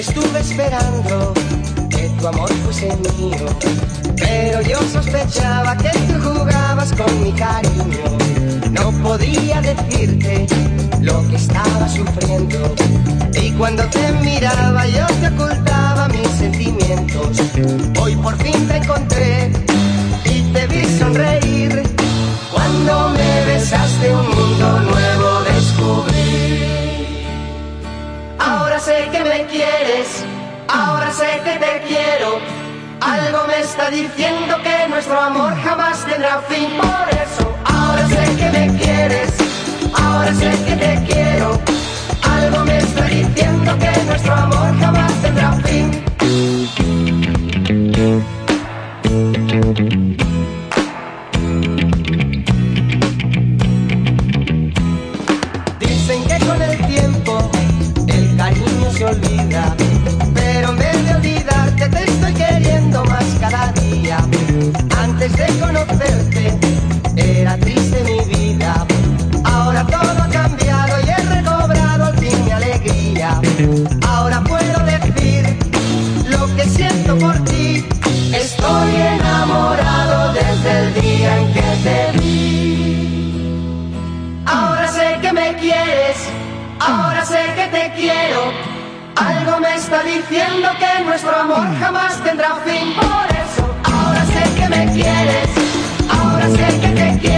Estuve esperando que tu amor fuese mío, pero yo sospechaba que tú jugabas con mi cariño. No podía decirte lo que estaba sufriendo y cuando te miraba yo te ocultaba mis sentimientos. Hoy por fin ahora sé que te quiero. Algo me está diciendo que nuestro amor jamás tendrá fin. Por eso, ahora sé que me quieres, ahora sé que te quiero. Por ti. Estoy enamorado desde el día en que te vi. Ahora sé que me quieres, ahora sé que te quiero. Algo me está diciendo que nuestro amor jamás tendrá fin. Por eso, ahora sé que me quieres, ahora sé que te quiero.